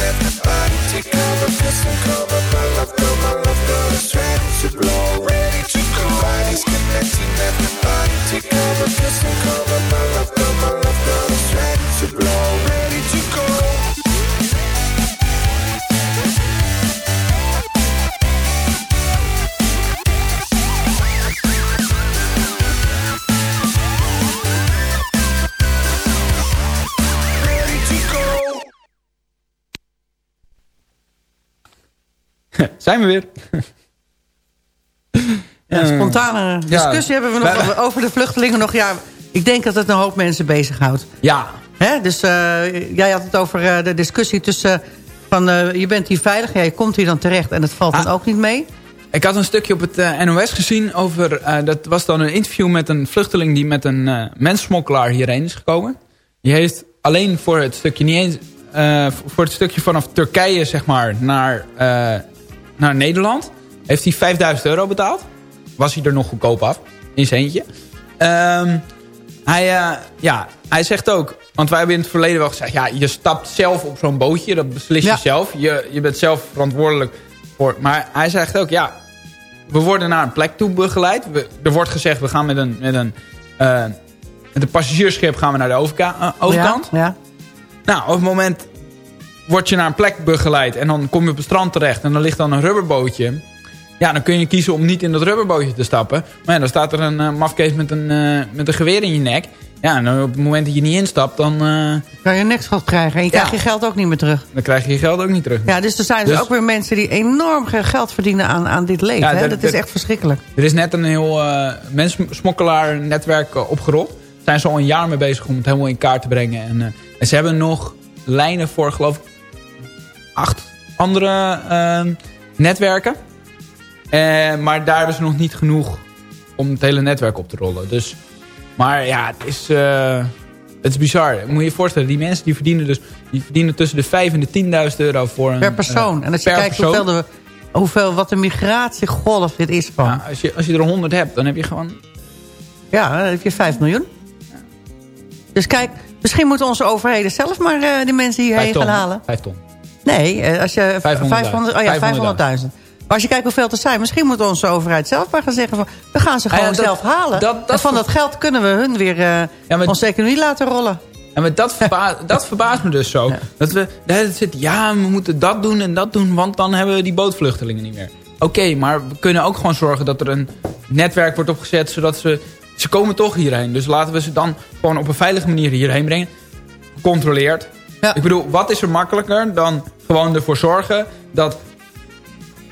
S5: connecting, everybody take cover, kiss and cover. My love, my love, to blow,
S8: Zijn we weer.
S7: Ja, spontane discussie hebben we nog over- de vluchtelingen nog. Ja, ik denk dat het een hoop mensen bezighoudt.
S8: Ja,
S7: Hè? Dus eh, jij had het over eh, de discussie tussen... van eh, je bent hier veilig, ja, je komt hier dan terecht... en het valt dan
S8: Ah.
S7: ook niet mee.
S8: Ik had een stukje op het eh, NOS gezien over... eh, dat was dan een interview met een vluchteling die met een eh menssmokkelaar hierheen is gekomen. Die heeft alleen voor het stukje niet eens... eh, voor het stukje vanaf Turkije, zeg maar, naar, eh, naar Nederland... heeft hij 5000 euro betaald. Was hij er nog goedkoop af, in zijn eentje. Ehm, hij, eh, ja, hij zegt ook... Want wij hebben in het verleden wel gezegd... Ja, je stapt zelf op zo'n bootje. Dat beslis je
S7: Ja.
S8: zelf. Je, je bent zelf verantwoordelijk voor... Maar hij zegt ook... Ja, we worden naar een plek toe begeleid. We- er wordt gezegd... We gaan met een... Met een eh, met een passagiersschip gaan we naar de overka- eh, overkant.
S7: Ja, ja.
S8: Nou, op het moment word je naar een plek begeleid... en dan kom je op het strand terecht... en dan ligt dan een rubberbootje... Ja, dan kun je kiezen om niet in dat rubberbootje te stappen. Maar ja, dan staat er een eh, mafkees met een, eh, met een geweer in je nek. Ja, en dan op het moment dat je niet instapt, dan, eh,
S7: Kan je niks geld krijgen. En je krijgt je geld ook niet meer terug.
S8: dan krijg je je geld ook niet terug.
S7: Ja, dus er zijn dus
S8: Dus-
S7: ook weer mensen die enorm geld verdienen aan, aan dit leven.
S8: Ja,
S7: hè?
S8: dat-
S7: is echt verschrikkelijk.
S8: Er is net een heel uh, mensmokkelaar netwerk eh, opgerold. Daar zijn ze al een jaar mee bezig om het helemaal in kaart te brengen. En, en ze hebben nog lijnen voor, geloof ik, acht andere eh, netwerken. Eh, maar daar hebben ze nog niet genoeg om het hele netwerk op te rollen. Dus, maar ja, het is, eh, het is bizar. Moet je je voorstellen, die mensen die verdienen, dus, die verdienen tussen de 5 en de 10.000 euro voor een...
S7: Per persoon.
S8: eh,
S7: en als je kijkt
S8: persoon.
S7: hoeveel, de, hoeveel, wat de migratiegolf dit is van.
S8: Ja, als, je, als je er 100 hebt, dan heb je gewoon...
S7: Ja, dan heb je 5 miljoen. Dus kijk, misschien moeten onze overheden zelf maar die mensen hierheen gaan halen.
S8: Vijf ton.
S7: Nee, eh, als je 500, oh ja, 500.000. Maar als je kijkt hoeveel er zijn, misschien moet onze overheid zelf maar gaan zeggen van, we gaan ze
S8: Ah ja,
S7: gewoon
S8: dat-
S7: zelf halen.
S8: dat- dat
S7: en van dat geld kunnen we hun weer eh, onze economie laten rollen.
S8: En maar dat, verba dat verbaast me dus zo. Dat we tijd zitten, ja, we moeten dat doen en dat doen, want dan hebben we die bootvluchtelingen niet meer. Oké, maar we kunnen ook gewoon zorgen dat er een netwerk wordt opgezet, zodat ze, ze komen toch hierheen. Dus laten we ze dan gewoon op een veilige manier hierheen brengen. Gecontroleerd. Ik bedoel, wat is er makkelijker dan gewoon ervoor zorgen dat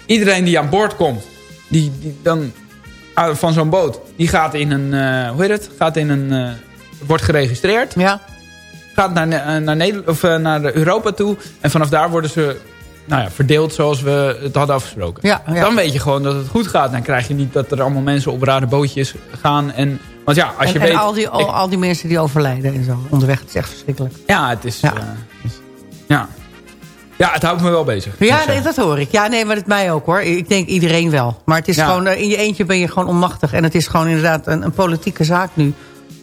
S8: iedereen die aan boord komt, die, die dan ah, van zo'n boot, die gaat in een, eh, hoe heet het? Gaat in een, eh, wordt geregistreerd.
S7: Ja.
S8: Gaat naar, eh, naar, Nederland, of, eh, naar Europa toe. En vanaf daar worden ze nou ja, verdeeld zoals we het hadden afgesproken.
S7: Ja, ja.
S8: Dan weet je gewoon dat het goed gaat. Dan krijg je niet dat er allemaal mensen op rare bootjes gaan. En, want ja, als
S7: En,
S8: je
S7: en
S8: weet...
S7: al, die, al, al die mensen die overlijden en zo onderweg, het is echt verschrikkelijk.
S8: ja, het is...
S7: Ja.
S8: Ja. ja. ja, het houdt me wel bezig.
S7: Ja, nee, dat hoor ik. Ja, nee, maar het mij ook hoor. Ik denk iedereen wel. Maar het is
S8: Ja.
S7: gewoon, eh, in je eentje ben je gewoon onmachtig. En het is gewoon inderdaad een, een politieke zaak nu.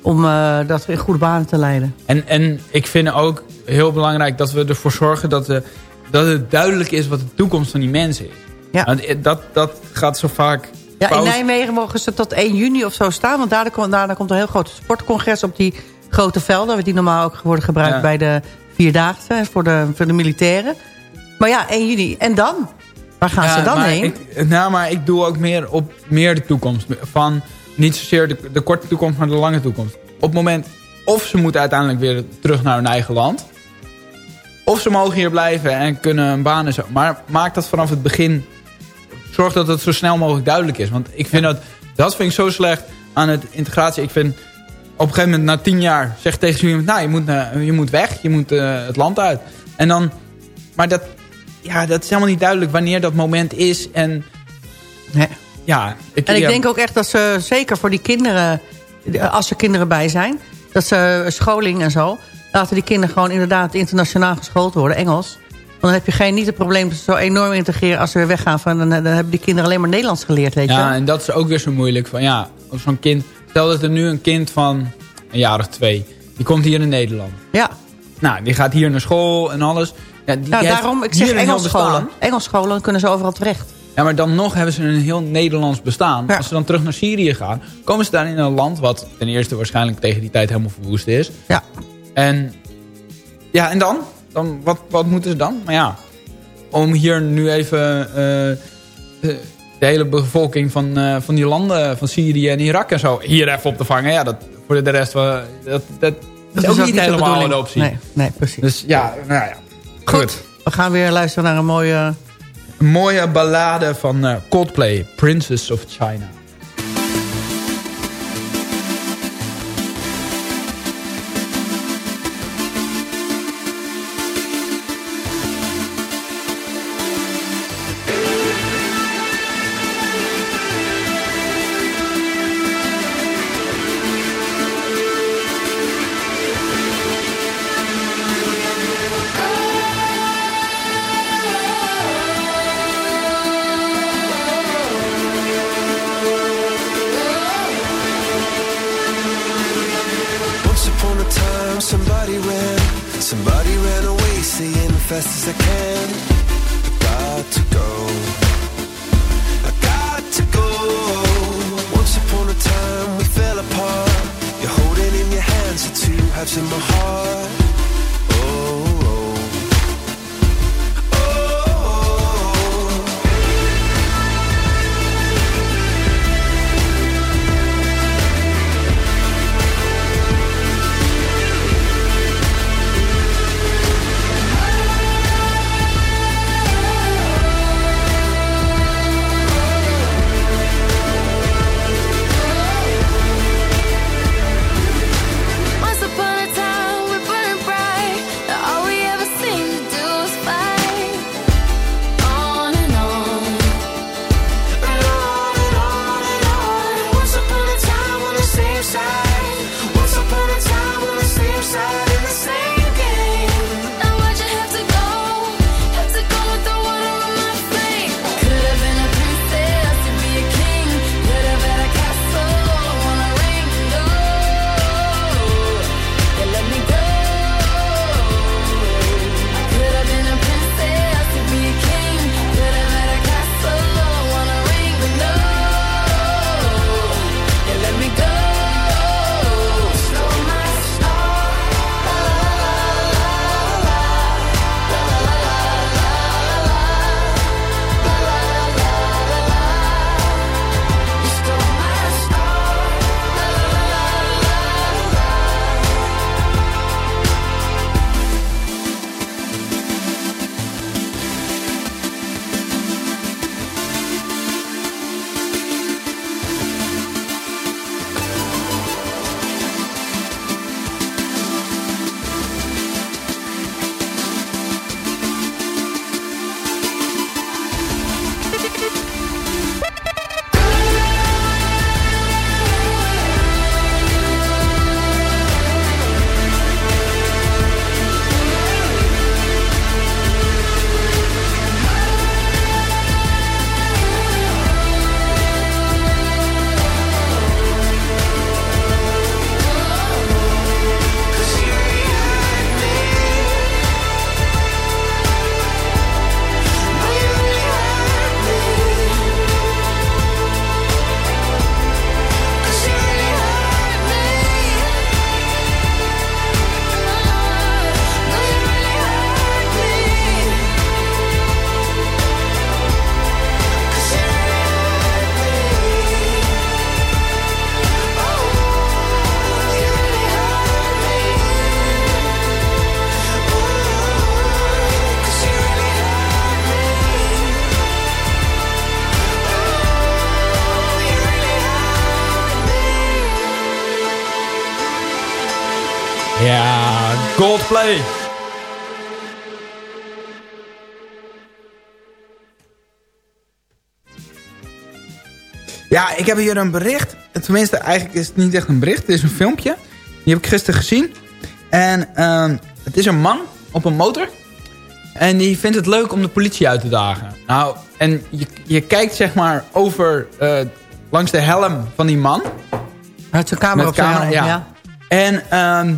S7: Om eh, dat in goede banen te leiden.
S8: En, en ik vind ook heel belangrijk dat we ervoor zorgen dat, we, dat het duidelijk is wat de toekomst van die mensen is.
S7: Ja.
S8: Want dat, dat gaat zo vaak
S7: Ja, in. Nijmegen mogen ze tot 1 juni of zo staan. Want daarna, komt- daarna komt een heel groot sportcongres op die grote velden. Die normaal ook worden gebruikt
S8: Ja.
S7: bij de Vierdaagse. Voor de, voor de militairen. Maar ja, 1 juni. En dan? Waar gaan
S8: Ja,
S7: ze dan heen?
S8: Ik, nou, maar ik doe ook meer op meer de toekomst. Van niet zozeer de, de korte toekomst, maar de lange toekomst. Op het moment, of ze moeten uiteindelijk weer terug naar hun eigen land. Of ze mogen hier blijven en kunnen een baan en zo. Maar maak dat vanaf het begin. Zorg dat het zo snel mogelijk duidelijk is. Want ik vind dat, dat vind ik zo slecht aan het integratie. Ik vind op een gegeven moment na tien jaar zeg tegen iemand... Nou, je moet, je moet weg, je moet eh, het land uit. En dan, maar dat, ja, dat is helemaal niet duidelijk wanneer dat moment is. En ja, ik,
S7: En ik
S8: ja,
S7: denk ook echt dat ze, zeker voor die kinderen, als er kinderen bij zijn, dat ze scholing en zo, laten die kinderen gewoon inderdaad internationaal geschoold worden, Engels. Dan heb je geen, niet het probleem dat ze zo enorm integreren als ze weer weggaan. Van, dan, dan hebben die kinderen alleen maar Nederlands geleerd, weet je
S8: Ja, en dat is ook weer zo moeilijk. Van, ja, als zo'n kind, stel dat er nu een kind van een jaar of twee, die komt hier in Nederland.
S7: Ja,
S8: Nou, die gaat hier naar school en alles. Ja, die
S7: ja
S8: heeft
S7: daarom, ik zeg
S8: een heel
S7: Engels scholen.
S8: bestaan.
S7: Engels scholen, dan kunnen ze overal terecht.
S8: Ja, maar dan nog hebben ze een heel Nederlands bestaan.
S7: Ja.
S8: Als ze dan terug naar Syrië gaan, komen ze daar in een land wat ten eerste waarschijnlijk tegen die tijd helemaal verwoest is.
S7: Ja.
S8: En ja, en dan? Dan wat, wat moeten ze dan? Maar ja, om hier nu even eh, de, de hele bevolking van, eh, van die landen, van Syrië en Irak en zo, hier even op te vangen. Ja, dat voor de rest, wel- dat, dat, is ook niet helemaal een optie.
S7: Nee, nee, precies.
S8: Dus ja, nou ja. Goed.
S7: We gaan weer luisteren naar een mooie...
S8: Een mooie ballade van eh, Coldplay, Princess of China. Ja, Goldplay. Ja, ik heb hier een bericht. Tenminste, eigenlijk is het niet echt een bericht. Het is een filmpje. Die heb ik gisteren gezien. En ehm, het is een man op een motor. En die vindt het leuk om de politie uit te dagen. Nou, en je, je kijkt zeg maar over eh, langs de helm van die man.
S7: Uit zijn camera
S8: Met
S7: op zijn
S8: camera,
S7: helm,
S8: ja.
S7: ja.
S8: En ehm,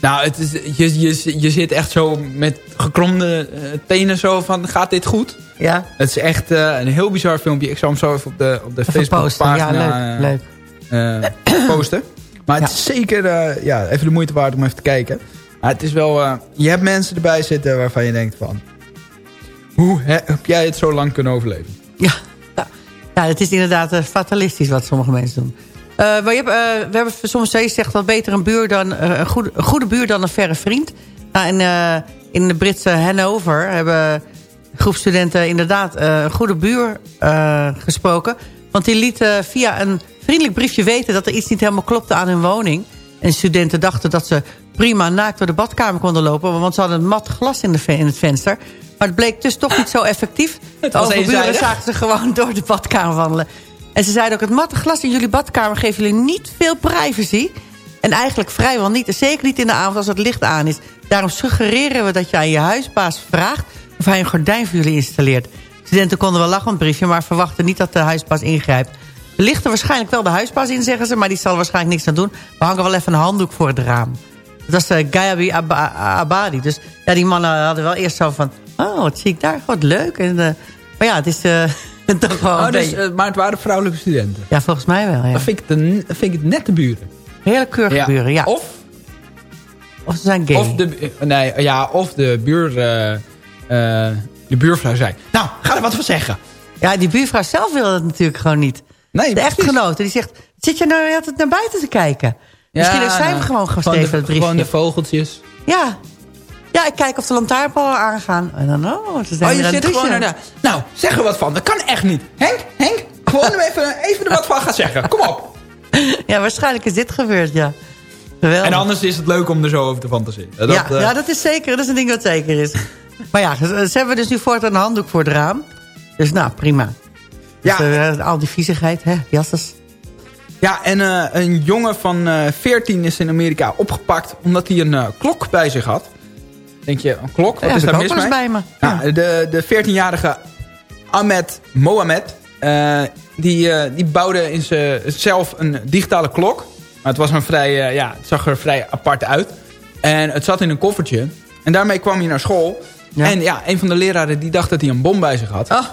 S8: nou, het is, je, je, je zit echt zo met gekromde eh, tenen zo van, gaat dit goed?
S7: Ja.
S8: Het is echt eh, een heel bizar filmpje. Ik zal hem zo even op de, op de
S7: Even
S8: Facebook
S7: posten, ja, leuk, leuk.
S8: eh, posten. Maar het is zeker ja, even de moeite waard om even te kijken. Maar het is wel, je hebt mensen erbij zitten waarvan je denkt van... Hoe he- heb jij het zo lang kunnen overleven?
S7: Ja, ja het is inderdaad fatalistisch wat sommige mensen doen. Eh, je hebt, eh, we hebben soms gezegd wel beter een, buur dan, eh, een, goede, een goede buur dan een verre vriend. Nou, en, in de Britse Hanover hebben groep studenten inderdaad een goede buur gesproken. Want die liet via een vriendelijk briefje weten dat er iets niet helemaal klopte aan hun woning. En studenten dachten dat ze prima naakt door de badkamer konden lopen. Want ze hadden een mat glas in, de, in het venster. Maar het bleek dus toch niet zo effectief.
S8: Het was
S7: Overburen
S8: eenzijdig.
S7: zagen ze gewoon door de badkamer wandelen. En ze zeiden ook, het matte glas in jullie badkamer geeft jullie niet veel privacy. En eigenlijk vrijwel niet. Zeker niet in de avond als het licht aan is. Daarom suggereren we dat je aan je huisbaas vraagt... of hij een gordijn voor jullie installeert. Studenten konden wel lachen om het briefje... maar verwachten niet dat de huisbaas ingrijpt. Er ligt er waarschijnlijk wel de huisbaas in, zeggen ze... maar die zal waarschijnlijk niks aan doen. We hangen wel even een handdoek voor het raam. Dat was uh, Gayabi Ab- Abadi. Dus ja, die mannen hadden wel eerst zo van... oh, wat zie ik daar, wat leuk. En, eh, maar ja, het is eh, toch wel
S8: Oh, dus, eh, maar het waren vrouwelijke studenten.
S7: Ja, volgens mij wel, ja.
S8: Dan vind ik het, een- dan vind ik het net de buren.
S7: Hele keurige buren, ja.
S8: Of,
S7: Of ze zijn gay.
S8: of, de, nee, ja, of de, buur, eh, eh, de buurvrouw zei... Nou, ga er wat van zeggen.
S7: Ja, die buurvrouw zelf wil het natuurlijk gewoon niet.
S8: Nee,
S7: de echtgenote, die zegt... Zit je nou altijd naar buiten te kijken? Misschien zijn we
S8: nou,
S7: gewoon
S8: gewoon
S7: gesteven
S8: de-
S7: het briefje.
S8: Gewoon de vogeltjes.
S7: Ja. Ja, ik kijk of de lantaarnpalen aangaan. En dan, oh, ze zijn
S8: Oh, je gewoon
S7: douchen.
S8: naar de... Nou, zeg er wat van. Dat kan echt niet. Henk, Henk, gewoon even, even er wat van gaan zeggen. Kom op.
S7: Ja, waarschijnlijk is dit gebeurd, ja. Geweldig.
S8: En anders is het leuk om er zo over te fantaseren. Dat,
S7: ja,
S8: eh,
S7: ja, dat is zeker. Dat is een ding wat zeker is. maar ja, ze, hebben dus nu voortaan een handdoek voor het raam. Dus nou, prima.
S8: Ja.
S7: Dus, eh, al die viezigheid, hè, jasses.
S8: Ja, en eh, een jongen van eh 14 is in Amerika opgepakt omdat hij een klok bij zich had. Denk je, een klok? Wat
S7: Ja,
S8: is daar mis mee?
S7: bij me.
S8: Ja, de, de 14-jarige Ahmed Mohamed, eh, die, eh, die bouwde in ze- zelf een digitale klok. Maar het, was een vrij, eh, ja, het zag er vrij apart uit. En het zat in een koffertje. En daarmee kwam hij naar school. En ja, een van de leraren die dacht dat hij een bom bij zich had.
S7: Oh.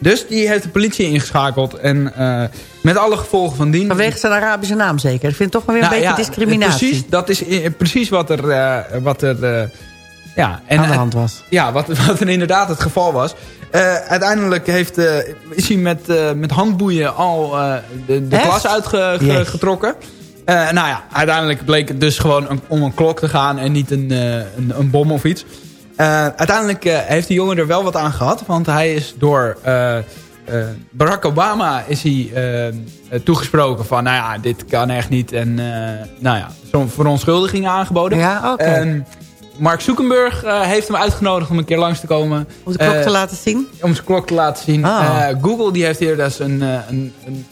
S8: Dus die heeft de politie ingeschakeld. En eh, met alle gevolgen van dien...
S7: Vanwege zijn Arabische naam zeker. Ik vind het toch wel weer een
S8: Nou,
S7: beetje
S8: ja,
S7: discriminatie.
S8: Precies, dat is precies wat er, eh, wat er, eh, ja, en,
S7: Aan de hand was.
S8: Ja, wat, wat er inderdaad het geval was. Eh, uiteindelijk heeft, eh, is hij met, eh, met handboeien al eh, de, de klas uitgetrokken. nou ja, uiteindelijk bleek het dus gewoon een- om een klok te gaan en niet een, eh, een, een bom of iets. Eh, uiteindelijk eh, heeft die jongen er wel wat aan gehad. Want hij is door eh, eh, Barack Obama is hij eh, eh, toegesproken van... nou ja, dit kan echt niet. En eh, nou ja, zo'n verontschuldiging aangeboden.
S7: Ja, oké.
S8: En Mark Zuckerberg eh, heeft hem uitgenodigd om een keer langs te komen.
S7: Om de klok
S8: Eh,
S7: te laten zien?
S8: Om zijn klok te laten zien.
S7: Ah.
S8: Eh, Google die heeft hier dus een, eh, een, een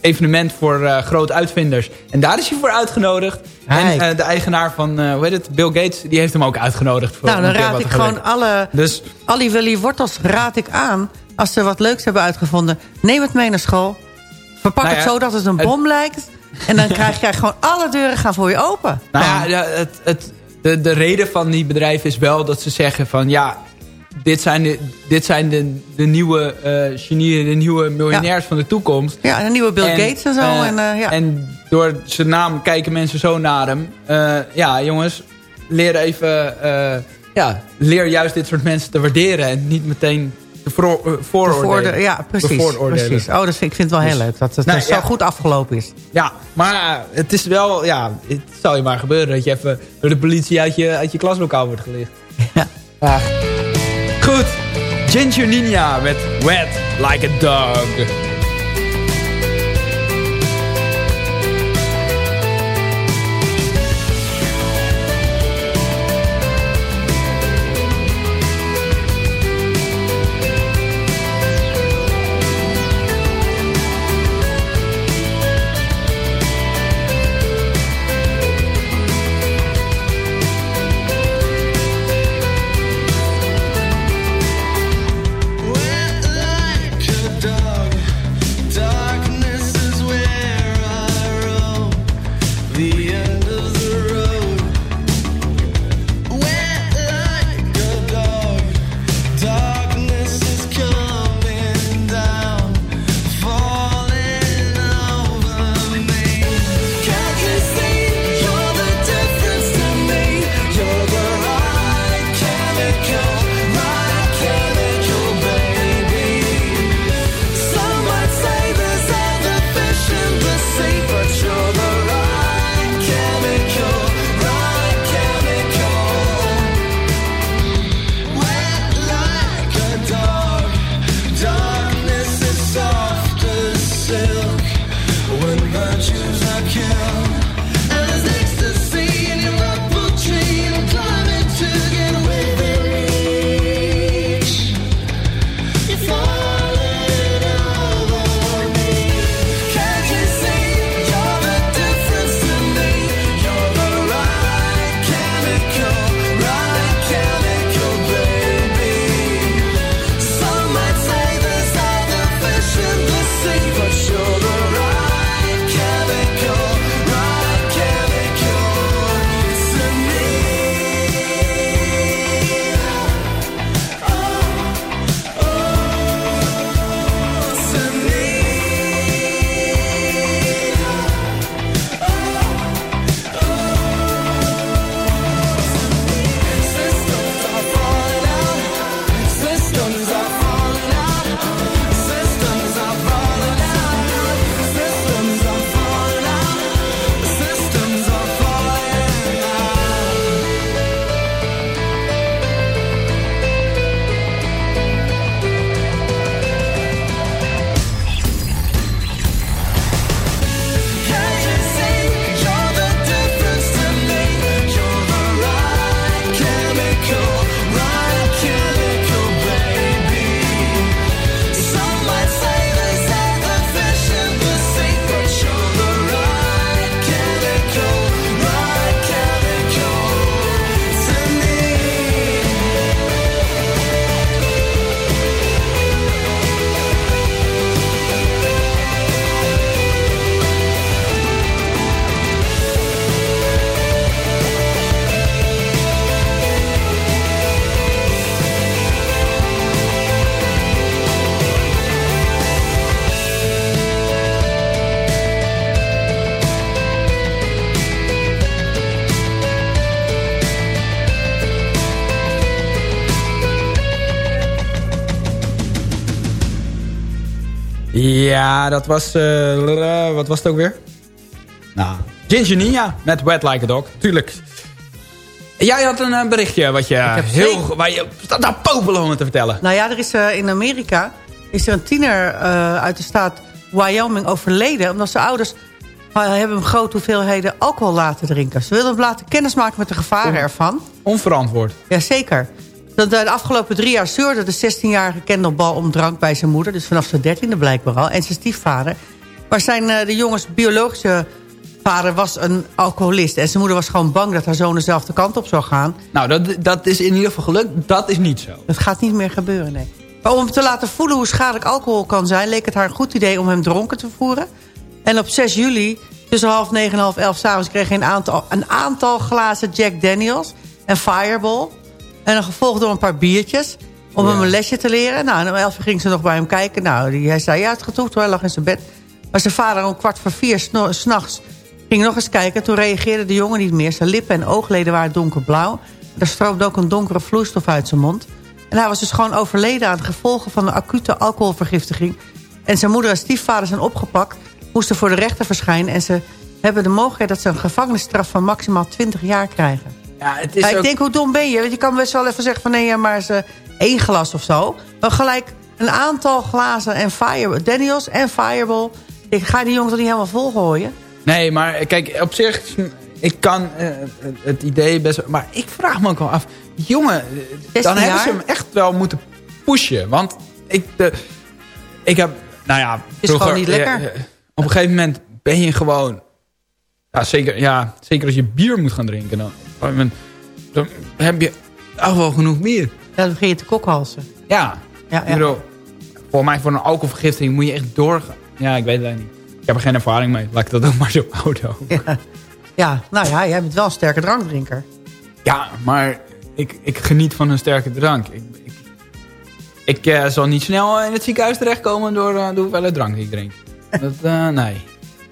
S8: evenement voor eh, grote uitvinders. En daar is hij voor uitgenodigd. En eh, de eigenaar van, eh, hoe heet het, Bill Gates, die heeft hem ook uitgenodigd. Voor
S7: Nou, dan raad ik gewoon alle...
S8: Dus
S7: Ali Willy Wortels raad ik aan. Als ze wat leuks hebben uitgevonden. Neem het mee naar school. Verpak
S8: Nou ja,
S7: het zo dat het een
S8: het-
S7: bom lijkt. En dan krijg jij gewoon alle deuren gaan voor je open.
S8: Nou ja, ja, het, het, de, de reden van die bedrijven is wel dat ze zeggen van ja, dit zijn de, dit zijn de, de nieuwe eh genieën, de nieuwe miljonairs van de toekomst.
S7: Ja, een nieuwe Bill Gates en zo.
S8: eh,
S7: en, eh, ja.
S8: en door zijn naam kijken mensen zo naar hem. Ja, jongens, leer even, ja, leer juist dit soort mensen te waarderen en niet meteen te vero- eh, vooroordelen.
S7: Ja, precies. Precies. Oh, dat vind, ik vind het wel heel
S8: Dus-
S7: leuk. Dat het
S8: Nou,
S7: eh, zo
S8: ja.
S7: goed afgelopen is.
S8: Ja, maar eh, het is wel, ja, het zal je maar gebeuren dat je even door de politie uit je, uit je klaslokaal wordt gelicht.
S7: Ja.
S8: Goed, Ginger Ninja met Wet Like a Dog. Ja, dat was... eh, wat was het ook weer? Nou, Ginger Nia met Wet Like a Dog. Tuurlijk. Jij had een eh, berichtje wat je
S7: heb
S8: heel...
S7: zeker-
S8: Waar je staat daar popelen om het te vertellen.
S7: Nou ja, er is eh, in Amerika is er een tiener eh, uit de staat Wyoming overleden... omdat zijn ouders hebben hem grote hoeveelheden alcohol laten drinken. Ze wilden hem laten kennismaken met de gevaren ervan.
S8: Onverantwoord.
S7: Jazeker. Dat de afgelopen drie jaar zeurde de 16-jarige Kendall Bal om drank bij zijn moeder. Dus vanaf zijn dertiende blijkbaar al. En zijn stiefvader. Maar zijn, eh, de jongens biologische vader was een alcoholist. En zijn moeder was gewoon bang dat haar zoon dezelfde kant op zou gaan.
S8: Nou, dat, dat is in ieder geval gelukt. Dat is niet zo.
S7: Dat gaat niet meer gebeuren, nee. Maar om te laten voelen hoe schadelijk alcohol kan zijn... leek het haar een goed idee om hem dronken te voeren. En op 6 juli, tussen half negen en half elf s'avonds... kreeg hij een aantal, een aantal glazen Jack Daniels en Fireball. En dan gevolgd door een paar biertjes... om hem een lesje te leren. Nou, en om elf uur ging ze nog bij hem kijken. Nou, die, hij zei, ja, het gaat goed hoor, hij lag in zijn bed. Maar zijn vader om kwart voor vier s'nachts ging nog eens kijken. Toen reageerde de jongen niet meer. Zijn lippen en oogleden waren donkerblauw. Er stroomde ook een donkere vloeistof uit zijn mond. En hij was dus gewoon overleden aan de gevolgen van een acute alcoholvergiftiging. En zijn moeder en stiefvader zijn opgepakt, moesten voor de rechter verschijnen. En ze hebben de mogelijkheid dat ze een gevangenisstraf van maximaal 20 jaar krijgen.
S8: Ja, het is
S7: Ja, ik
S8: ook-
S7: denk, hoe dom ben je? Want je kan best wel even zeggen van nee, ja, maar eens, eh, één glas of zo. Maar gelijk een aantal glazen en Fireball, Daniels en Fireball. Ik ga die jongens toch niet helemaal volgooien?
S8: Nee, maar kijk, op zich... Ik kan eh, het idee best... wel- Maar ik vraag me ook wel af... Jongen, eh,
S7: 16
S8: dan hebben ze hem echt wel moeten pushen. Want ik... De, ik heb... Nou ja,
S7: Is gewoon niet lekker.
S8: eh, eh, op een gegeven moment ben je gewoon... Ja, zeker, ja, zeker als je bier moet gaan drinken. Dan, moment, dan heb je echt wel genoeg bier.
S7: Ja, dan begin je te kokhalsen.
S8: Ja.
S7: Ja,
S8: Ik
S7: ja.
S8: bedoel, voor mij voor een alcoholvergiftiging moet je echt doorgaan. Ja, ik weet het eigenlijk niet. Ik heb er geen ervaring mee. Laat ik dat ook maar zo houden.
S7: Ja. ja, nou ja, jij bent wel een sterke drankdrinker.
S8: Ja, maar ik, ik geniet van een sterke drank. Ik, ik, ik eh, zal niet snel in het ziekenhuis terechtkomen door eh, de hoeveelheid drank die ik drink. Dat, eh, nee.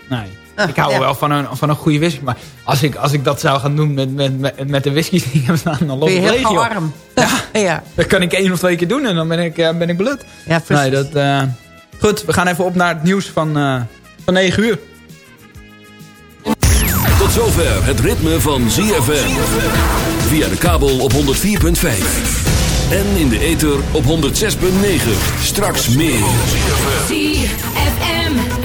S8: Nee. Ik hou
S7: ja.
S8: wel van een, van een goede whisky. Maar als ik, als ik dat zou gaan doen met, met, met, met de whiskies die ik heb staan, dan
S7: je
S8: het
S7: heel
S8: leeg,
S7: gauw
S8: joh.
S7: arm. ja.
S8: Dat kan ik één of twee keer doen en dan ben ik, eh, ben ik blut.
S7: Ja, precies.
S8: Nee, dat, eh, goed, we gaan even op naar het nieuws van, eh, van 9 uur.
S1: Tot zover het ritme van ZFM. Via de kabel op 104.5. En in de ether op 106.9. Straks meer.
S11: ZFM.